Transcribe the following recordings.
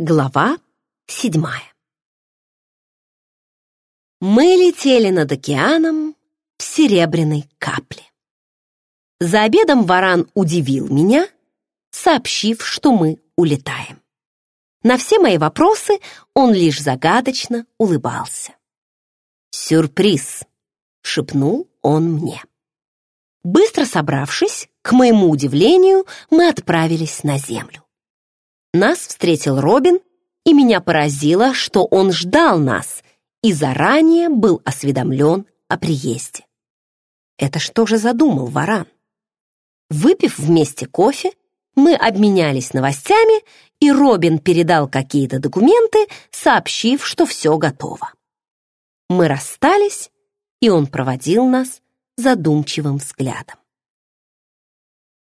Глава седьмая Мы летели над океаном в серебряной капле. За обедом Варан удивил меня, сообщив, что мы улетаем. На все мои вопросы он лишь загадочно улыбался. «Сюрприз!» — шепнул он мне. Быстро собравшись, к моему удивлению, мы отправились на землю. Нас встретил Робин, и меня поразило, что он ждал нас и заранее был осведомлен о приезде. Это что же задумал Варан? Выпив вместе кофе, мы обменялись новостями, и Робин передал какие-то документы, сообщив, что все готово. Мы расстались, и он проводил нас задумчивым взглядом.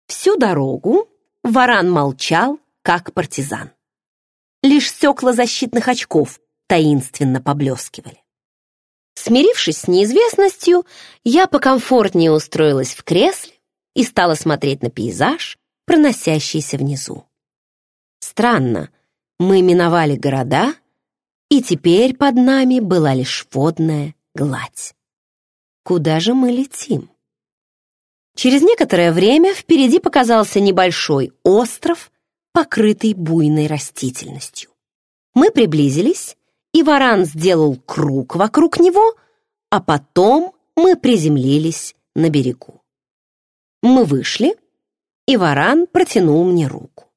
Всю дорогу Варан молчал, как партизан. Лишь стекла защитных очков таинственно поблескивали. Смирившись с неизвестностью, я покомфортнее устроилась в кресле и стала смотреть на пейзаж, проносящийся внизу. Странно, мы миновали города, и теперь под нами была лишь водная гладь. Куда же мы летим? Через некоторое время впереди показался небольшой остров покрытый буйной растительностью. Мы приблизились, и варан сделал круг вокруг него, а потом мы приземлились на берегу. Мы вышли, и варан протянул мне руку.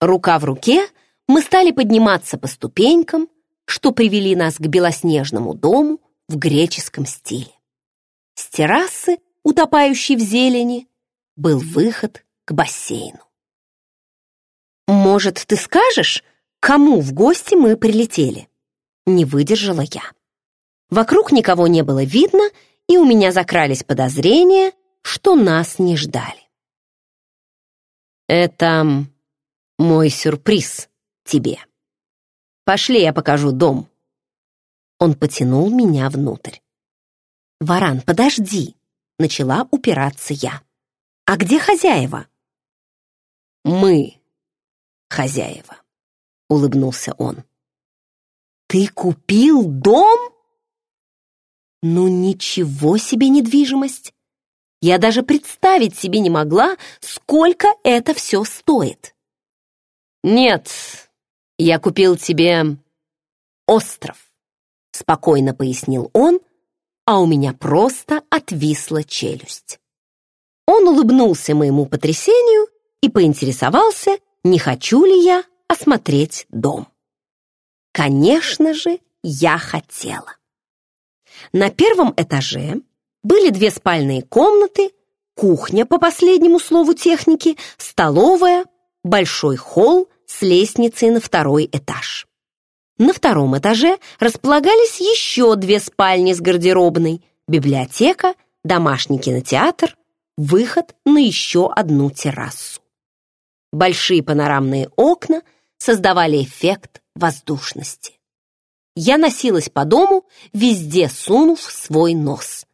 Рука в руке мы стали подниматься по ступенькам, что привели нас к белоснежному дому в греческом стиле. С террасы, утопающей в зелени, был выход к бассейну. «Может, ты скажешь, кому в гости мы прилетели?» Не выдержала я. Вокруг никого не было видно, и у меня закрались подозрения, что нас не ждали. «Это мой сюрприз тебе. Пошли, я покажу дом». Он потянул меня внутрь. «Варан, подожди!» — начала упираться я. «А где хозяева?» «Мы хозяева», — улыбнулся он. «Ты купил дом?» «Ну ничего себе недвижимость! Я даже представить себе не могла, сколько это все стоит!» «Нет, я купил тебе остров», — спокойно пояснил он, а у меня просто отвисла челюсть. Он улыбнулся моему потрясению и поинтересовался, не хочу ли я осмотреть дом. Конечно же, я хотела. На первом этаже были две спальные комнаты, кухня по последнему слову техники, столовая, большой холл с лестницей на второй этаж. На втором этаже располагались еще две спальни с гардеробной, библиотека, домашний кинотеатр, выход на еще одну террасу. Большие панорамные окна создавали эффект воздушности. Я носилась по дому, везде сунув свой нос,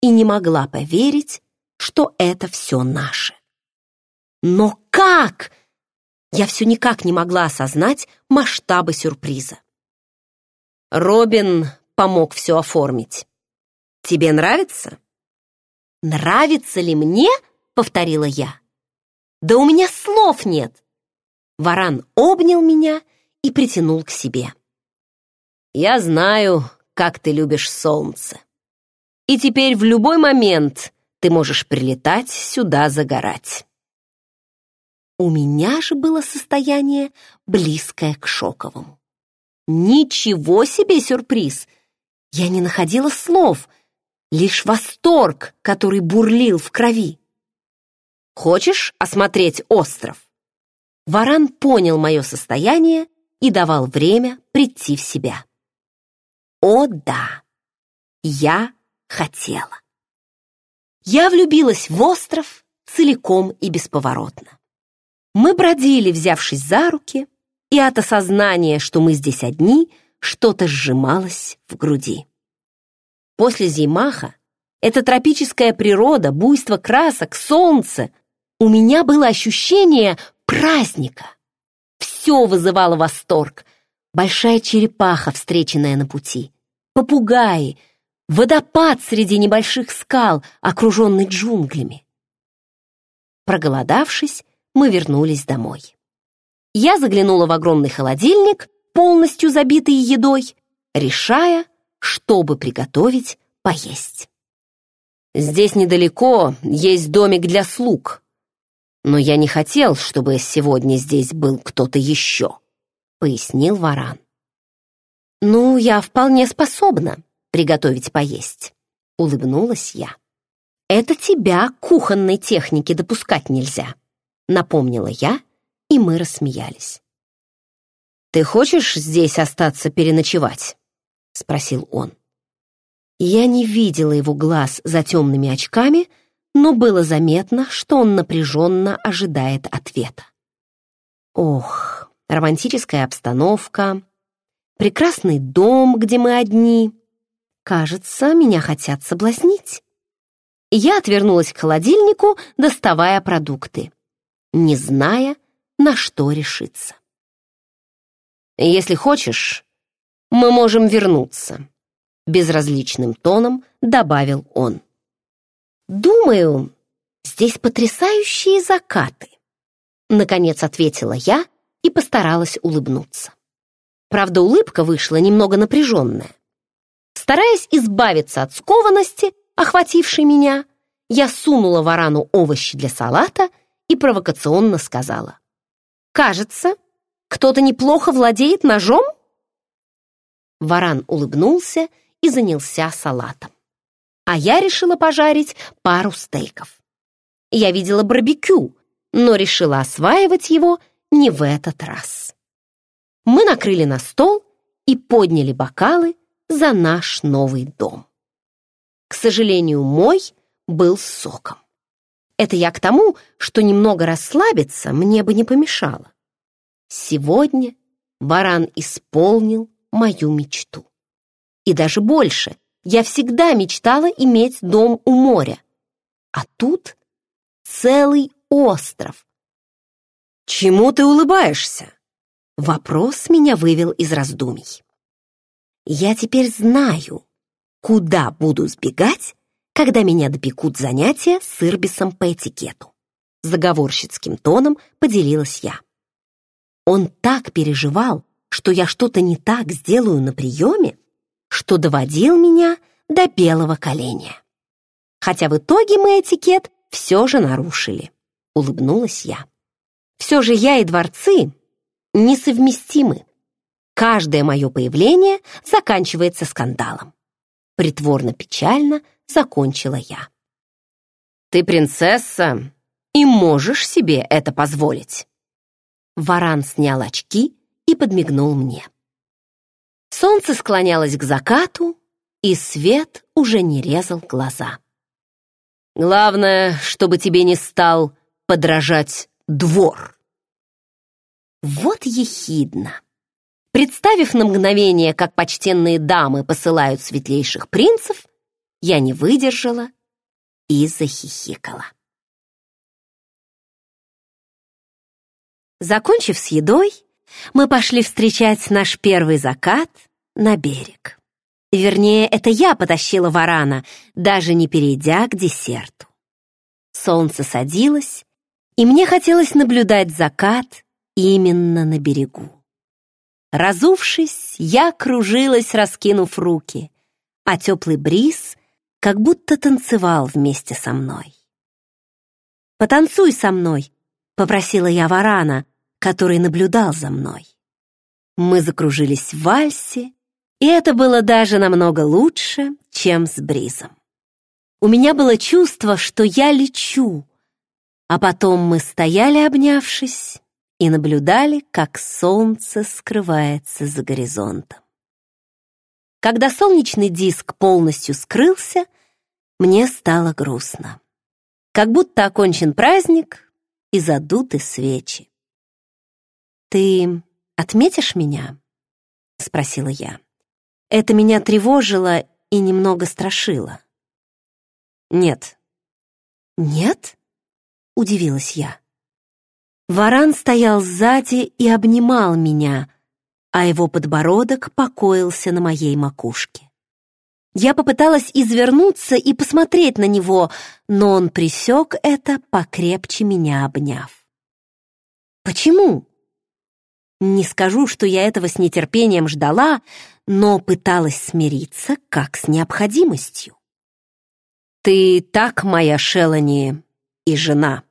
и не могла поверить, что это все наше. Но как? Я все никак не могла осознать масштабы сюрприза. Робин помог все оформить. Тебе нравится? Нравится ли мне? Повторила я. Да у меня слов нет!» Варан обнял меня и притянул к себе. «Я знаю, как ты любишь солнце. И теперь в любой момент ты можешь прилетать сюда загорать». У меня же было состояние, близкое к шоковому. Ничего себе сюрприз! Я не находила слов, лишь восторг, который бурлил в крови. Хочешь осмотреть остров?» Варан понял мое состояние и давал время прийти в себя. О да, я хотела. Я влюбилась в остров целиком и бесповоротно. Мы бродили, взявшись за руки, и от осознания, что мы здесь одни, что-то сжималось в груди. После Зимаха эта тропическая природа, буйство красок, солнце у меня было ощущение праздника. все вызывало восторг. Большая черепаха, встреченная на пути, попугаи, водопад среди небольших скал, окруженный джунглями. Проголодавшись, мы вернулись домой. Я заглянула в огромный холодильник, полностью забитый едой, решая, чтобы приготовить поесть. Здесь недалеко есть домик для слуг, но я не хотел, чтобы сегодня здесь был кто-то еще, пояснил Варан. Ну, я вполне способна приготовить поесть, улыбнулась я. Это тебя кухонной технике допускать нельзя, напомнила я, и мы рассмеялись. «Ты хочешь здесь остаться переночевать?» — спросил он. Я не видела его глаз за темными очками, но было заметно, что он напряженно ожидает ответа. Ох, романтическая обстановка, прекрасный дом, где мы одни. Кажется, меня хотят соблазнить. Я отвернулась к холодильнику, доставая продукты, не зная, на что решиться. «Если хочешь, мы можем вернуться», — безразличным тоном добавил он. «Думаю, здесь потрясающие закаты», — наконец ответила я и постаралась улыбнуться. Правда, улыбка вышла немного напряженная. Стараясь избавиться от скованности, охватившей меня, я сунула варану овощи для салата и провокационно сказала. «Кажется, кто-то неплохо владеет ножом?» Варан улыбнулся и занялся салатом. А я решила пожарить пару стейков. Я видела барбекю, но решила осваивать его не в этот раз. Мы накрыли на стол и подняли бокалы за наш новый дом. К сожалению, мой был соком. Это я к тому, что немного расслабиться мне бы не помешало. Сегодня баран исполнил мою мечту. И даже больше, я всегда мечтала иметь дом у моря. А тут целый остров. «Чему ты улыбаешься?» Вопрос меня вывел из раздумий. Я теперь знаю, куда буду сбегать, когда меня допекут занятия с Ирбисом по этикету. Заговорщицким тоном поделилась я. Он так переживал, что я что-то не так сделаю на приеме, что доводил меня до белого коленя. Хотя в итоге мы этикет все же нарушили, улыбнулась я. Все же я и дворцы несовместимы. Каждое мое появление заканчивается скандалом. Притворно-печально закончила я. Ты принцесса и можешь себе это позволить. Варан снял очки и подмигнул мне. Солнце склонялось к закату, и свет уже не резал глаза. «Главное, чтобы тебе не стал подражать двор». Вот ехидно. Представив на мгновение, как почтенные дамы посылают светлейших принцев, я не выдержала и захихикала. Закончив с едой, мы пошли встречать наш первый закат на берег. Вернее, это я потащила варана, даже не перейдя к десерту. Солнце садилось, и мне хотелось наблюдать закат именно на берегу. Разувшись, я кружилась, раскинув руки, а теплый бриз как будто танцевал вместе со мной. «Потанцуй со мной», — попросила я варана, который наблюдал за мной. Мы закружились в вальсе, и это было даже намного лучше, чем с Бризом. У меня было чувство, что я лечу, а потом мы стояли, обнявшись, и наблюдали, как солнце скрывается за горизонтом. Когда солнечный диск полностью скрылся, мне стало грустно. Как будто окончен праздник и задуты свечи. «Ты отметишь меня?» — спросила я. Это меня тревожило и немного страшило. «Нет». «Нет?» — удивилась я. Варан стоял сзади и обнимал меня, а его подбородок покоился на моей макушке. Я попыталась извернуться и посмотреть на него, но он присек это, покрепче меня обняв. Почему? Не скажу, что я этого с нетерпением ждала, но пыталась смириться как с необходимостью. «Ты так, моя Шелани, и жена.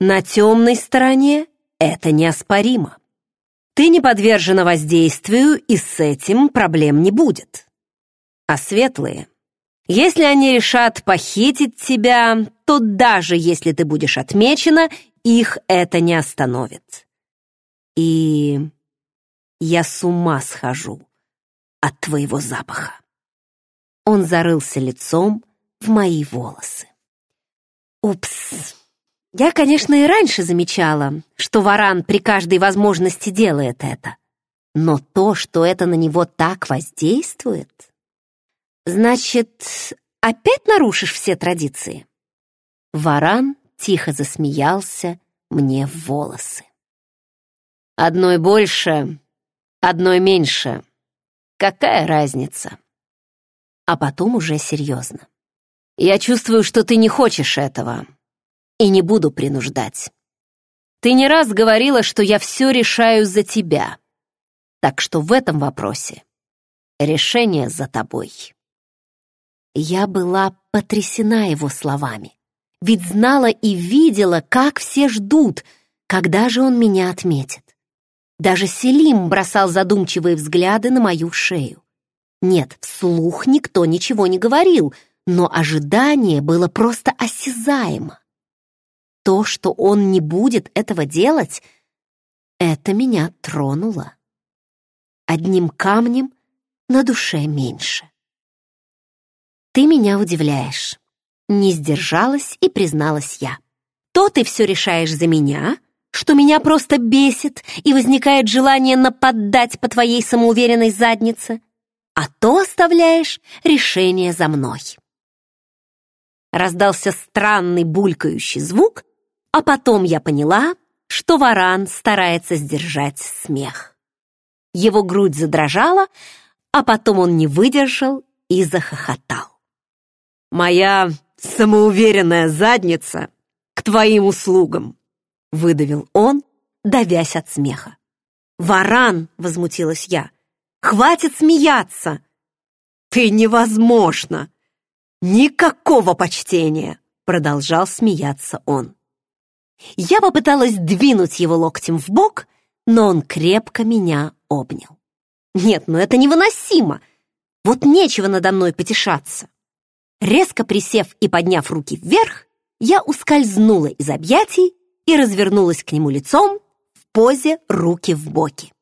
На темной стороне это неоспоримо. Ты не подвержена воздействию, и с этим проблем не будет. А светлые, если они решат похитить тебя, то даже если ты будешь отмечена, их это не остановит. И я с ума схожу от твоего запаха. Он зарылся лицом в мои волосы. Упс. Я, конечно, и раньше замечала, что варан при каждой возможности делает это. Но то, что это на него так воздействует... Значит, опять нарушишь все традиции? Варан тихо засмеялся мне в волосы. Одной больше, одной меньше. Какая разница? А потом уже серьезно. Я чувствую, что ты не хочешь этого, и не буду принуждать. Ты не раз говорила, что я все решаю за тебя, так что в этом вопросе решение за тобой. Я была потрясена его словами, ведь знала и видела, как все ждут, когда же он меня отметит. Даже Селим бросал задумчивые взгляды на мою шею. Нет, вслух никто ничего не говорил — но ожидание было просто осязаемо. То, что он не будет этого делать, это меня тронуло. Одним камнем на душе меньше. Ты меня удивляешь. Не сдержалась и призналась я. То ты все решаешь за меня, что меня просто бесит и возникает желание нападать по твоей самоуверенной заднице, а то оставляешь решение за мной раздался странный булькающий звук, а потом я поняла, что варан старается сдержать смех. Его грудь задрожала, а потом он не выдержал и захохотал. «Моя самоуверенная задница к твоим услугам!» — выдавил он, давясь от смеха. «Варан!» — возмутилась я. «Хватит смеяться!» «Ты невозможно!» «Никакого почтения!» — продолжал смеяться он. Я попыталась двинуть его локтем в бок, но он крепко меня обнял. Нет, ну это невыносимо! Вот нечего надо мной потешаться. Резко присев и подняв руки вверх, я ускользнула из объятий и развернулась к нему лицом в позе руки в боки.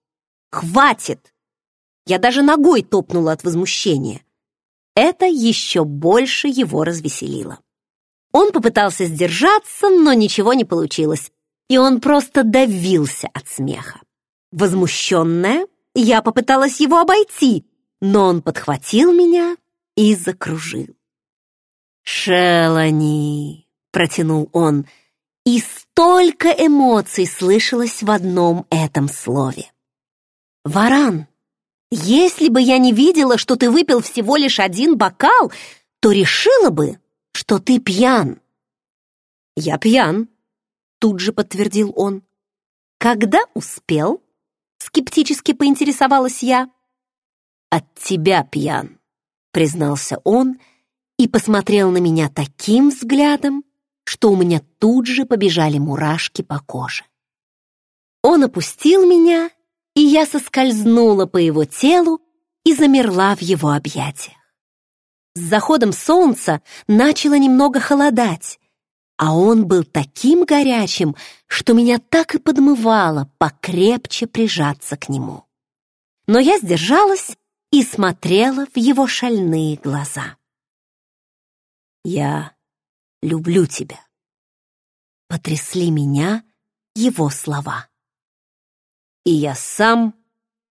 «Хватит!» Я даже ногой топнула от возмущения. Это еще больше его развеселило. Он попытался сдержаться, но ничего не получилось, и он просто давился от смеха. Возмущенная, я попыталась его обойти, но он подхватил меня и закружил. «Шелани!» — протянул он, и столько эмоций слышалось в одном этом слове. «Варан!» Если бы я не видела, что ты выпил всего лишь один бокал, то решила бы, что ты пьян. Я пьян, тут же подтвердил он. Когда успел? Скептически поинтересовалась я. От тебя пьян, признался он и посмотрел на меня таким взглядом, что у меня тут же побежали мурашки по коже. Он опустил меня и я соскользнула по его телу и замерла в его объятиях. С заходом солнца начало немного холодать, а он был таким горячим, что меня так и подмывало покрепче прижаться к нему. Но я сдержалась и смотрела в его шальные глаза. «Я люблю тебя», — потрясли меня его слова и я сам,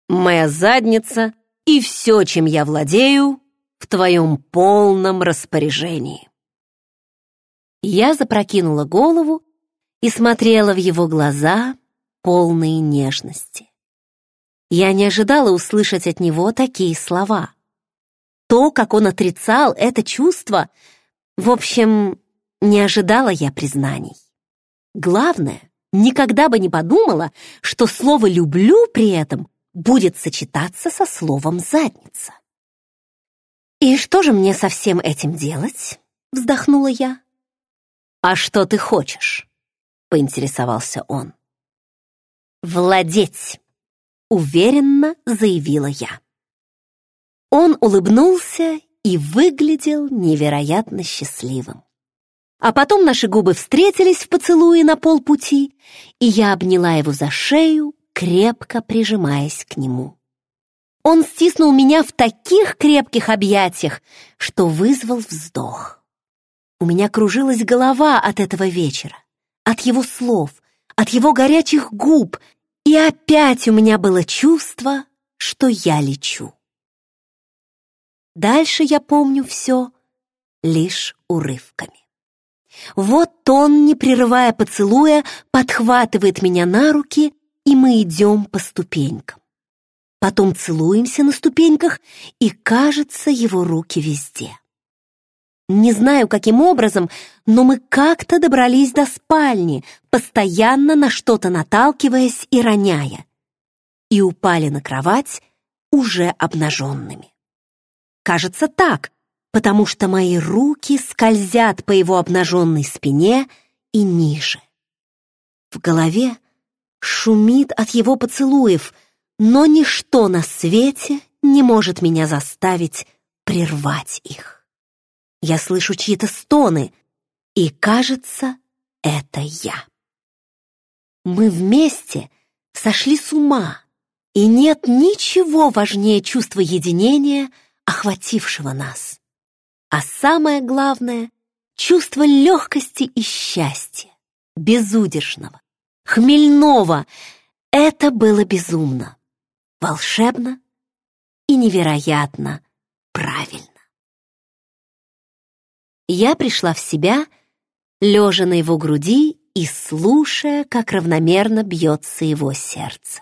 моя задница и все, чем я владею, в твоем полном распоряжении. Я запрокинула голову и смотрела в его глаза, полные нежности. Я не ожидала услышать от него такие слова. То, как он отрицал это чувство, в общем, не ожидала я признаний. Главное, никогда бы не подумала, что слово «люблю» при этом будет сочетаться со словом «задница». «И что же мне со всем этим делать?» — вздохнула я. «А что ты хочешь?» — поинтересовался он. «Владеть», — уверенно заявила я. Он улыбнулся и выглядел невероятно счастливым. А потом наши губы встретились в поцелуе на полпути, и я обняла его за шею, крепко прижимаясь к нему. Он стиснул меня в таких крепких объятиях, что вызвал вздох. У меня кружилась голова от этого вечера, от его слов, от его горячих губ, и опять у меня было чувство, что я лечу. Дальше я помню все лишь урывками. Вот он, не прерывая поцелуя, подхватывает меня на руки, и мы идем по ступенькам. Потом целуемся на ступеньках, и, кажется, его руки везде. Не знаю, каким образом, но мы как-то добрались до спальни, постоянно на что-то наталкиваясь и роняя, и упали на кровать уже обнаженными. Кажется так, потому что мои руки скользят по его обнаженной спине и ниже. В голове шумит от его поцелуев, но ничто на свете не может меня заставить прервать их. Я слышу чьи-то стоны, и, кажется, это я. Мы вместе сошли с ума, и нет ничего важнее чувства единения, охватившего нас а самое главное — чувство легкости и счастья, безудержного, хмельного. Это было безумно, волшебно и невероятно правильно. Я пришла в себя, лежа на его груди и слушая, как равномерно бьется его сердце.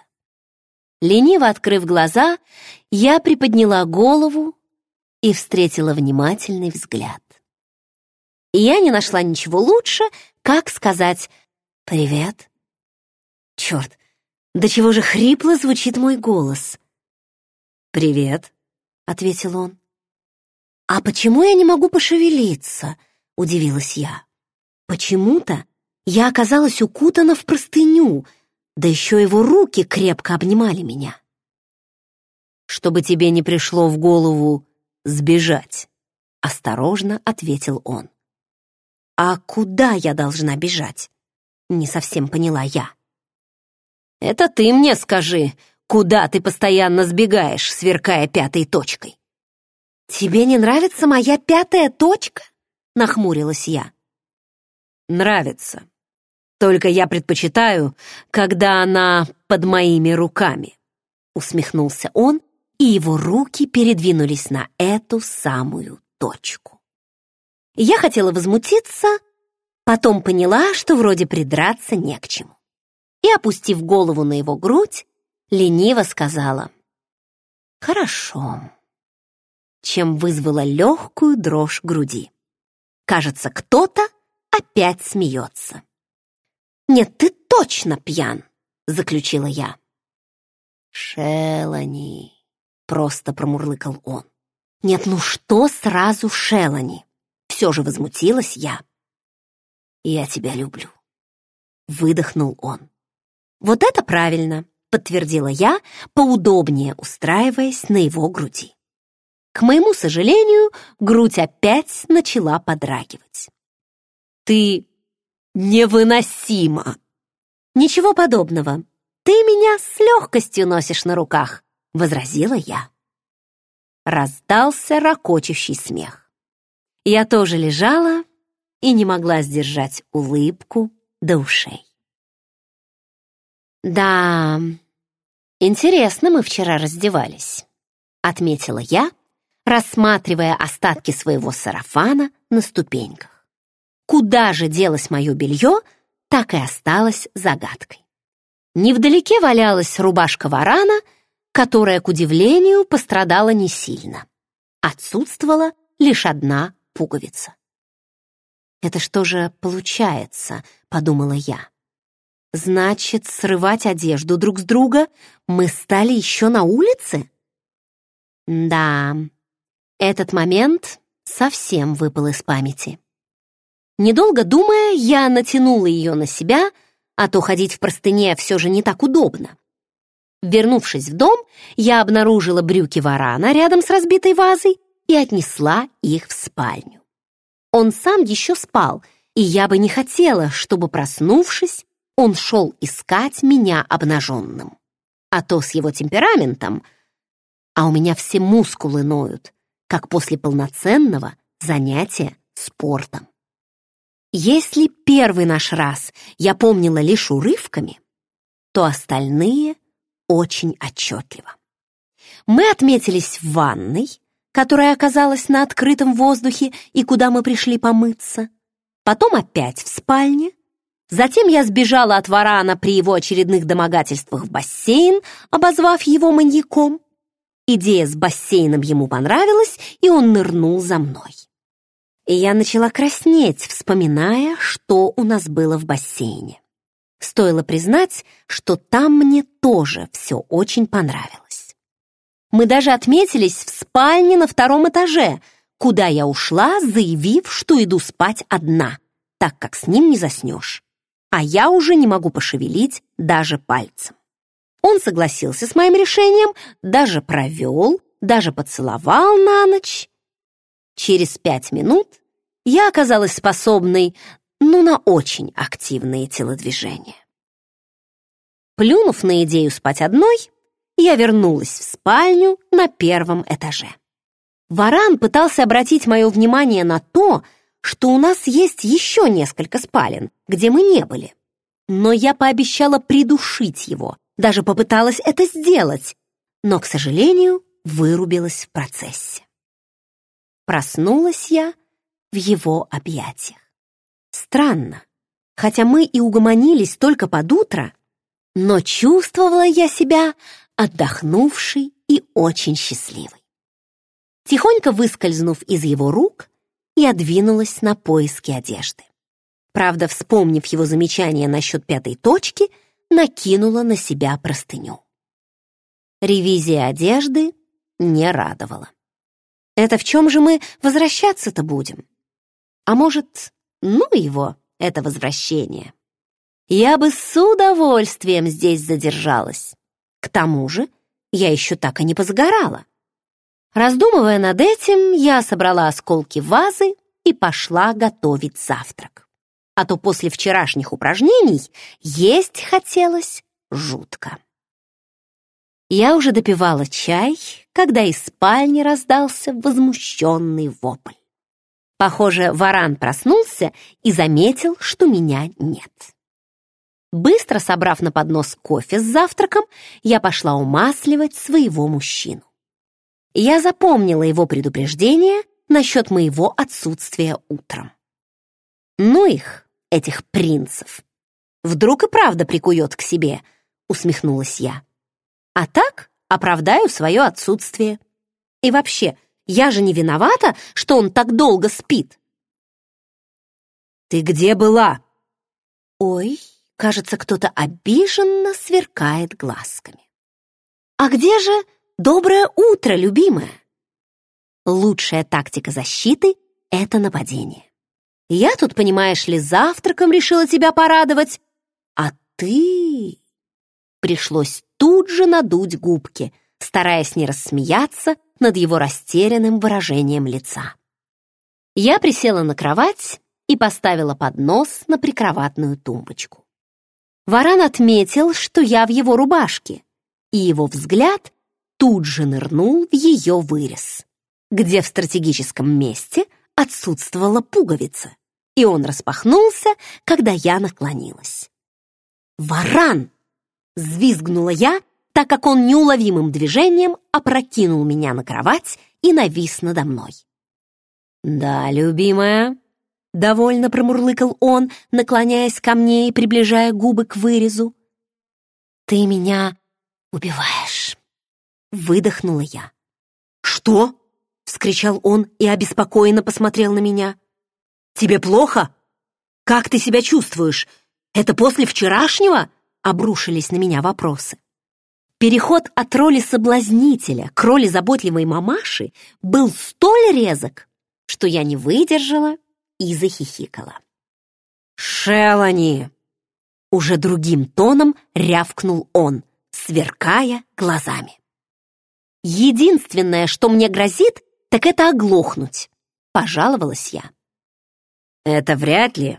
Лениво открыв глаза, я приподняла голову и встретила внимательный взгляд. Я не нашла ничего лучше, как сказать «Привет». Черт, до чего же хрипло звучит мой голос. «Привет», — ответил он. «А почему я не могу пошевелиться?» — удивилась я. «Почему-то я оказалась укутана в простыню, да еще его руки крепко обнимали меня». «Чтобы тебе не пришло в голову сбежать», — осторожно ответил он. «А куда я должна бежать?» — не совсем поняла я. «Это ты мне скажи, куда ты постоянно сбегаешь, сверкая пятой точкой?» «Тебе не нравится моя пятая точка?» — нахмурилась я. «Нравится. Только я предпочитаю, когда она под моими руками», — усмехнулся он и его руки передвинулись на эту самую точку. Я хотела возмутиться, потом поняла, что вроде придраться не к чему. И, опустив голову на его грудь, лениво сказала «Хорошо», чем вызвала легкую дрожь груди. Кажется, кто-то опять смеется. «Нет, ты точно пьян!» — заключила я. «Шелани!» Просто промурлыкал он. Нет, ну что сразу Шелани? Все же возмутилась я. Я тебя люблю. Выдохнул он. Вот это правильно, подтвердила я, поудобнее устраиваясь на его груди. К моему сожалению, грудь опять начала подрагивать. «Ты невыносима!» «Ничего подобного. Ты меня с легкостью носишь на руках возразила я. Раздался ракочущий смех. Я тоже лежала и не могла сдержать улыбку до ушей. «Да, интересно мы вчера раздевались», — отметила я, рассматривая остатки своего сарафана на ступеньках. Куда же делось мое белье, так и осталась загадкой. Невдалеке валялась рубашка варана, которая, к удивлению, пострадала не сильно. Отсутствовала лишь одна пуговица. «Это что же получается?» — подумала я. «Значит, срывать одежду друг с друга мы стали еще на улице?» Да, этот момент совсем выпал из памяти. Недолго думая, я натянула ее на себя, а то ходить в простыне все же не так удобно. Вернувшись в дом, я обнаружила брюки варана рядом с разбитой вазой и отнесла их в спальню. Он сам еще спал, и я бы не хотела, чтобы, проснувшись, он шел искать меня обнаженным. А то с его темпераментом, а у меня все мускулы ноют, как после полноценного занятия спортом. Если первый наш раз я помнила лишь урывками, то остальные очень отчетливо. Мы отметились в ванной, которая оказалась на открытом воздухе и куда мы пришли помыться. Потом опять в спальне. Затем я сбежала от варана при его очередных домогательствах в бассейн, обозвав его маньяком. Идея с бассейном ему понравилась, и он нырнул за мной. И я начала краснеть, вспоминая, что у нас было в бассейне. Стоило признать, что там мне тоже все очень понравилось. Мы даже отметились в спальне на втором этаже, куда я ушла, заявив, что иду спать одна, так как с ним не заснешь. А я уже не могу пошевелить даже пальцем. Он согласился с моим решением, даже провел, даже поцеловал на ночь. Через пять минут я оказалась способной, ну, на очень активные телодвижения. Плюнув на идею спать одной, я вернулась в спальню на первом этаже. Варан пытался обратить мое внимание на то, что у нас есть еще несколько спален, где мы не были. Но я пообещала придушить его, даже попыталась это сделать, но, к сожалению, вырубилась в процессе. Проснулась я в его объятиях. Странно, хотя мы и угомонились только под утро, но чувствовала я себя отдохнувший и очень счастливый. Тихонько выскользнув из его рук, я двинулась на поиски одежды. Правда, вспомнив его замечание насчет пятой точки, накинула на себя простыню. Ревизия одежды не радовала. Это в чем же мы возвращаться-то будем? А может, ну его, это возвращение? Я бы с удовольствием здесь задержалась. К тому же я еще так и не позагорала. Раздумывая над этим, я собрала осколки вазы и пошла готовить завтрак. А то после вчерашних упражнений есть хотелось жутко. Я уже допивала чай, когда из спальни раздался возмущенный вопль. Похоже, варан проснулся и заметил, что меня нет. Быстро собрав на поднос кофе с завтраком, я пошла умасливать своего мужчину. Я запомнила его предупреждение насчет моего отсутствия утром. Ну их, этих принцев. Вдруг и правда прикует к себе, усмехнулась я. А так оправдаю свое отсутствие. И вообще, я же не виновата, что он так долго спит. «Ты где была?» «Ой, Кажется, кто-то обиженно сверкает глазками. «А где же доброе утро, любимая?» Лучшая тактика защиты — это нападение. Я тут, понимаешь ли, завтраком решила тебя порадовать, а ты... Пришлось тут же надуть губки, стараясь не рассмеяться над его растерянным выражением лица. Я присела на кровать и поставила поднос на прикроватную тумбочку. Варан отметил, что я в его рубашке, и его взгляд тут же нырнул в ее вырез, где в стратегическом месте отсутствовала пуговица, и он распахнулся, когда я наклонилась. «Варан!» — взвизгнула я, так как он неуловимым движением опрокинул меня на кровать и навис надо мной. «Да, любимая, Довольно промурлыкал он, наклоняясь ко мне и приближая губы к вырезу. «Ты меня убиваешь!» Выдохнула я. «Что?» — вскричал он и обеспокоенно посмотрел на меня. «Тебе плохо? Как ты себя чувствуешь? Это после вчерашнего?» — обрушились на меня вопросы. Переход от роли соблазнителя к роли заботливой мамаши был столь резок, что я не выдержала и захихикала. «Шелани!» Уже другим тоном рявкнул он, сверкая глазами. «Единственное, что мне грозит, так это оглохнуть», — пожаловалась я. «Это вряд ли,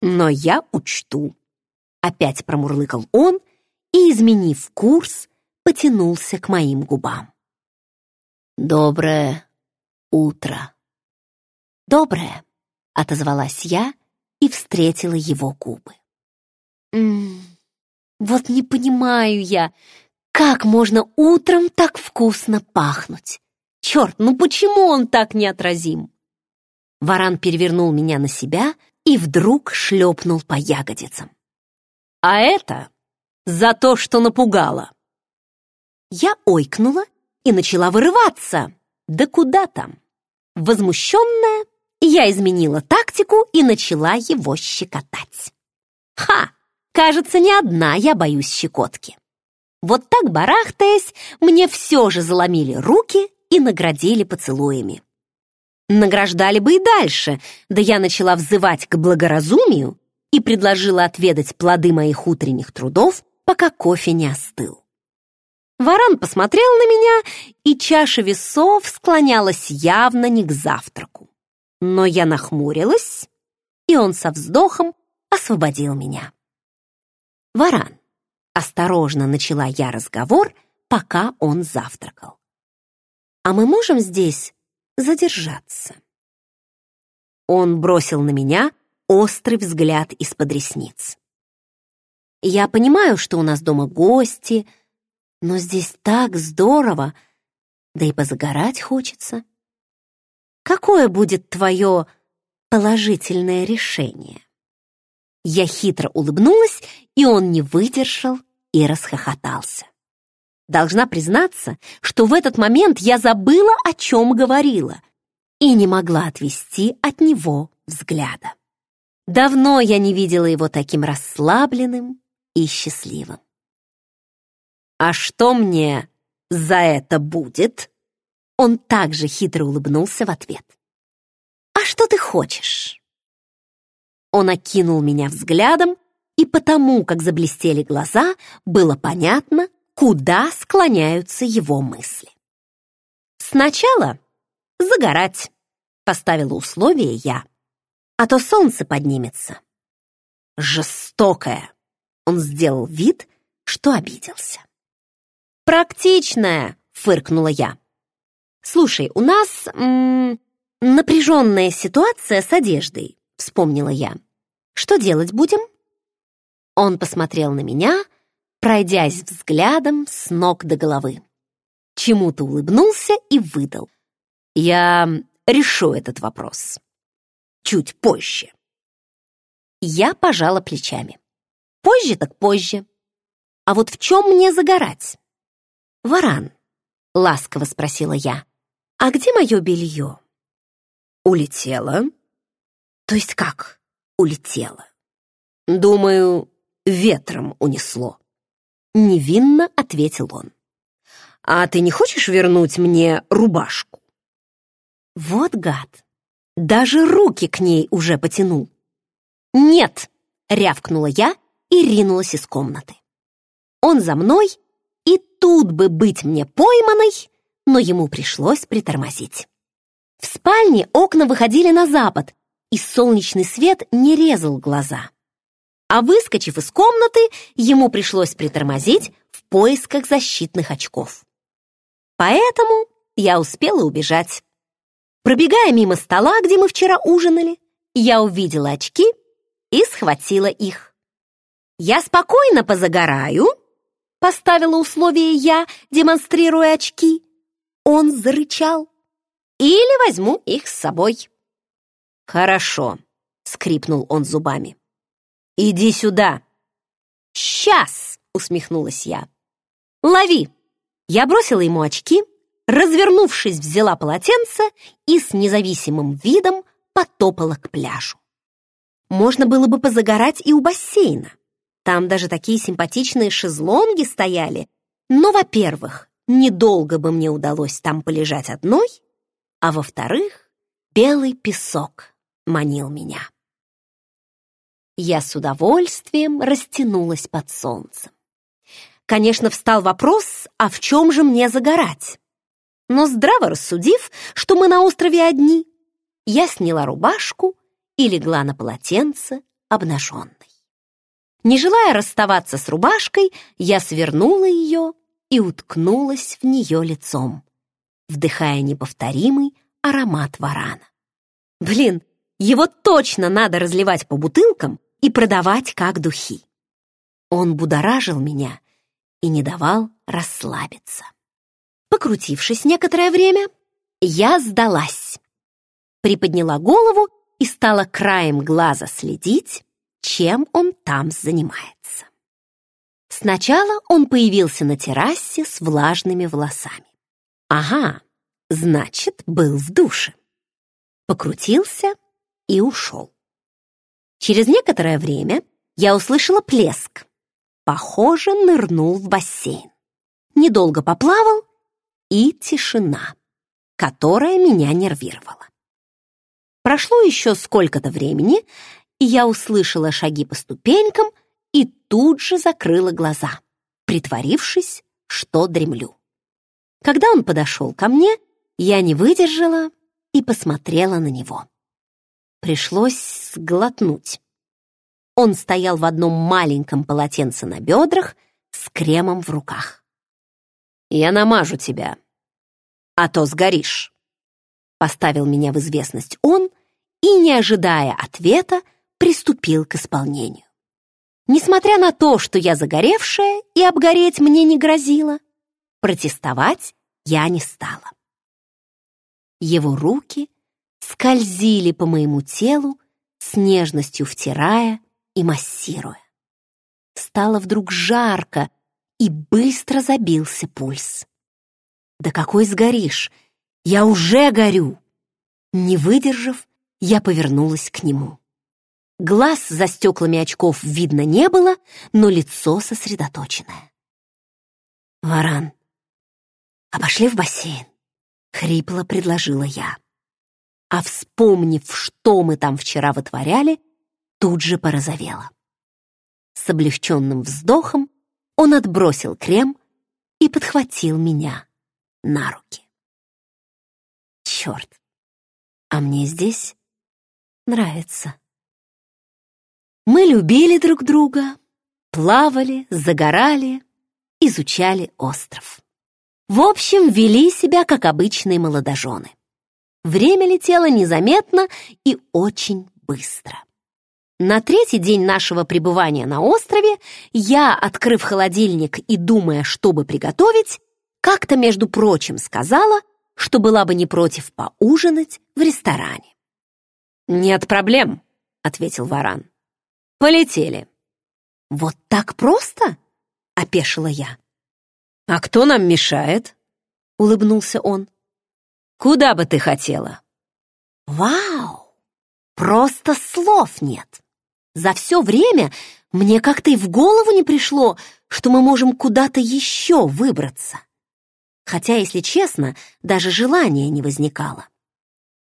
но я учту», — опять промурлыкал он и, изменив курс, потянулся к моим губам. «Доброе утро!» «Доброе!» — отозвалась я и встретила его губы. «М вот не понимаю я, как можно утром так вкусно пахнуть? Черт, ну почему он так неотразим?» Варан перевернул меня на себя и вдруг шлепнул по ягодицам. «А это за то, что напугала!» Я ойкнула и начала вырываться. Да куда там? Возмущенная, я изменила тактику и начала его щекотать. Ха! Кажется, не одна я боюсь щекотки. Вот так барахтаясь, мне все же заломили руки и наградили поцелуями. Награждали бы и дальше, да я начала взывать к благоразумию и предложила отведать плоды моих утренних трудов, пока кофе не остыл. Варан посмотрел на меня, и чаша весов склонялась явно не к завтраку. Но я нахмурилась, и он со вздохом освободил меня. «Варан», — осторожно начала я разговор, пока он завтракал. «А мы можем здесь задержаться?» Он бросил на меня острый взгляд из-под ресниц. «Я понимаю, что у нас дома гости», но здесь так здорово, да и позагорать хочется. Какое будет твое положительное решение? Я хитро улыбнулась, и он не выдержал и расхохотался. Должна признаться, что в этот момент я забыла, о чем говорила, и не могла отвести от него взгляда. Давно я не видела его таким расслабленным и счастливым. «А что мне за это будет?» Он также хитро улыбнулся в ответ. «А что ты хочешь?» Он окинул меня взглядом, и потому, как заблестели глаза, было понятно, куда склоняются его мысли. «Сначала загорать», — поставила условие я, «а то солнце поднимется». «Жестокое!» — он сделал вид, что обиделся. «Практичная!» — фыркнула я. «Слушай, у нас м -м, напряженная ситуация с одеждой», — вспомнила я. «Что делать будем?» Он посмотрел на меня, пройдясь взглядом с ног до головы. Чему-то улыбнулся и выдал. «Я решу этот вопрос. Чуть позже». Я пожала плечами. «Позже так позже. А вот в чем мне загорать?» «Варан», — ласково спросила я, — «а где мое белье?» «Улетело». «То есть как улетело?» «Думаю, ветром унесло». Невинно ответил он. «А ты не хочешь вернуть мне рубашку?» Вот гад! Даже руки к ней уже потянул. «Нет!» — рявкнула я и ринулась из комнаты. Он за мной, и тут бы быть мне пойманной, но ему пришлось притормозить. В спальне окна выходили на запад, и солнечный свет не резал глаза. А выскочив из комнаты, ему пришлось притормозить в поисках защитных очков. Поэтому я успела убежать. Пробегая мимо стола, где мы вчера ужинали, я увидела очки и схватила их. Я спокойно позагораю, Поставила условие я, демонстрируя очки. Он зарычал. Или возьму их с собой. Хорошо, скрипнул он зубами. «Иди сюда!» «Сейчас!» — усмехнулась я. «Лови!» Я бросила ему очки, развернувшись, взяла полотенце и с независимым видом потопала к пляжу. Можно было бы позагорать и у бассейна. Там даже такие симпатичные шезлонги стояли. Но, во-первых, недолго бы мне удалось там полежать одной, а во-вторых, белый песок манил меня. Я с удовольствием растянулась под солнцем. Конечно, встал вопрос, а в чем же мне загорать? Но здраво рассудив, что мы на острове одни, я сняла рубашку и легла на полотенце обнаженной. Не желая расставаться с рубашкой, я свернула ее и уткнулась в нее лицом, вдыхая неповторимый аромат варана. Блин, его точно надо разливать по бутылкам и продавать как духи. Он будоражил меня и не давал расслабиться. Покрутившись некоторое время, я сдалась. Приподняла голову и стала краем глаза следить, чем он там занимается. Сначала он появился на террасе с влажными волосами. Ага, значит, был в душе. Покрутился и ушел. Через некоторое время я услышала плеск. Похоже, нырнул в бассейн. Недолго поплавал, и тишина, которая меня нервировала. Прошло еще сколько-то времени, я услышала шаги по ступенькам и тут же закрыла глаза, притворившись, что дремлю. Когда он подошел ко мне, я не выдержала и посмотрела на него. Пришлось сглотнуть. Он стоял в одном маленьком полотенце на бедрах с кремом в руках. «Я намажу тебя, а то сгоришь», — поставил меня в известность он и, не ожидая ответа, приступил к исполнению. Несмотря на то, что я загоревшая и обгореть мне не грозило, протестовать я не стала. Его руки скользили по моему телу, с нежностью втирая и массируя. Стало вдруг жарко, и быстро забился пульс. «Да какой сгоришь! Я уже горю!» Не выдержав, я повернулась к нему. Глаз за стеклами очков видно не было, но лицо сосредоточенное. «Варан, обошли в бассейн», — хрипло предложила я. А вспомнив, что мы там вчера вытворяли, тут же порозовела. С облегченным вздохом он отбросил крем и подхватил меня на руки. Черт, а мне здесь нравится. Мы любили друг друга, плавали, загорали, изучали остров. В общем, вели себя, как обычные молодожены. Время летело незаметно и очень быстро. На третий день нашего пребывания на острове я, открыв холодильник и думая, что бы приготовить, как-то, между прочим, сказала, что была бы не против поужинать в ресторане. «Нет проблем», — ответил Варан. Полетели. Вот так просто? Опешила я. А кто нам мешает? Улыбнулся он. Куда бы ты хотела? Вау! Просто слов нет. За все время мне как-то и в голову не пришло, что мы можем куда-то еще выбраться. Хотя, если честно, даже желания не возникало.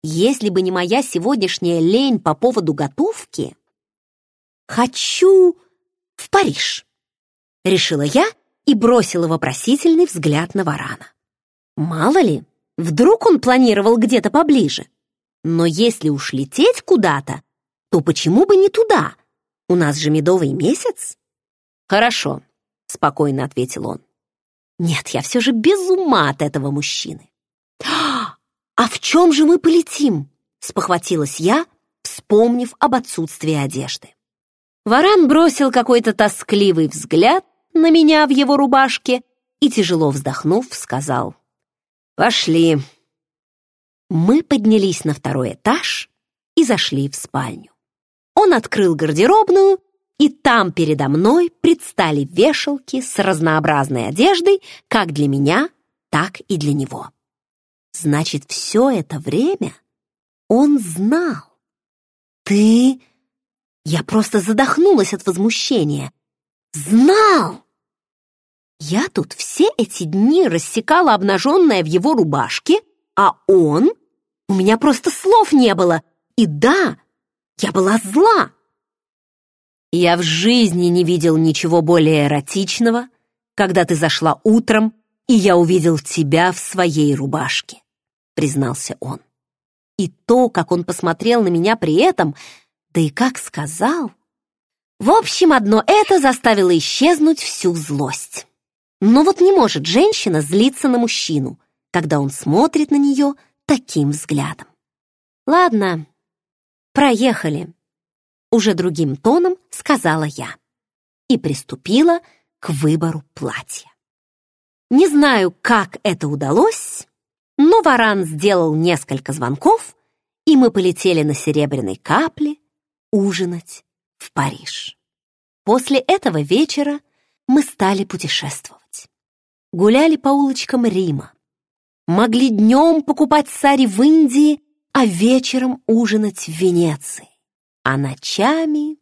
Если бы не моя сегодняшняя лень по поводу готовки, «Хочу в Париж», — решила я и бросила вопросительный взгляд на Варана. Мало ли, вдруг он планировал где-то поближе. Но если уж лететь куда-то, то почему бы не туда? У нас же медовый месяц. Хорошо, спокойно ответил он. Нет, я все же без ума от этого мужчины. А в чем же мы полетим? Спохватилась я, вспомнив об отсутствии одежды. Варан бросил какой-то тоскливый взгляд на меня в его рубашке и, тяжело вздохнув, сказал «Пошли». Мы поднялись на второй этаж и зашли в спальню. он открыл гардеробную, и там передо мной предстали вешалки с разнообразной одеждой как для меня, так и для него. Значит, все это время он знал. Ты... Я просто задохнулась от возмущения. Знал! Я тут все эти дни рассекала обнаженная в его рубашке, а он... У меня просто слов не было. И да, я была зла. Я в жизни не видел ничего более эротичного, когда ты зашла утром, и я увидел тебя в своей рубашке, признался он. И то, как он посмотрел на меня при этом, да и как сказал. В общем, одно это заставило исчезнуть всю злость. Но вот не может женщина злиться на мужчину, когда он смотрит на нее таким взглядом. Ладно, проехали. Уже другим тоном сказала я и приступила к выбору платья. Не знаю, как это удалось, но Варан сделал несколько звонков, и мы полетели на серебряной капле ужинать в Париж. После этого вечера мы стали путешествовать. Гуляли по улочкам Рима. Могли днем покупать сари в Индии, а вечером ужинать в Венеции. А ночами...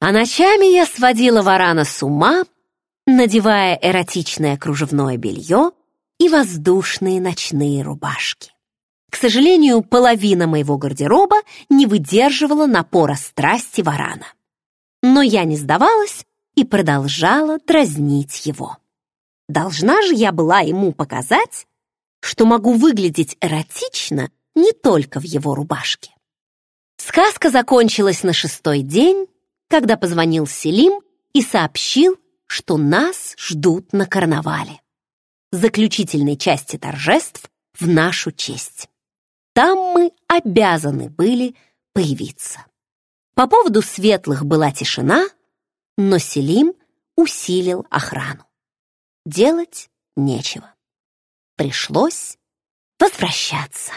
А ночами я сводила Варана с ума, надевая эротичное кружевное белье и воздушные ночные рубашки. К сожалению, половина моего гардероба не выдерживала напора страсти варана. Но я не сдавалась и продолжала дразнить его. Должна же я была ему показать, что могу выглядеть эротично не только в его рубашке. Сказка закончилась на шестой день, когда позвонил Селим и сообщил, что нас ждут на карнавале заключительной части торжеств в нашу честь. Там мы обязаны были появиться. По поводу светлых была тишина, но Селим усилил охрану. Делать нечего. Пришлось возвращаться.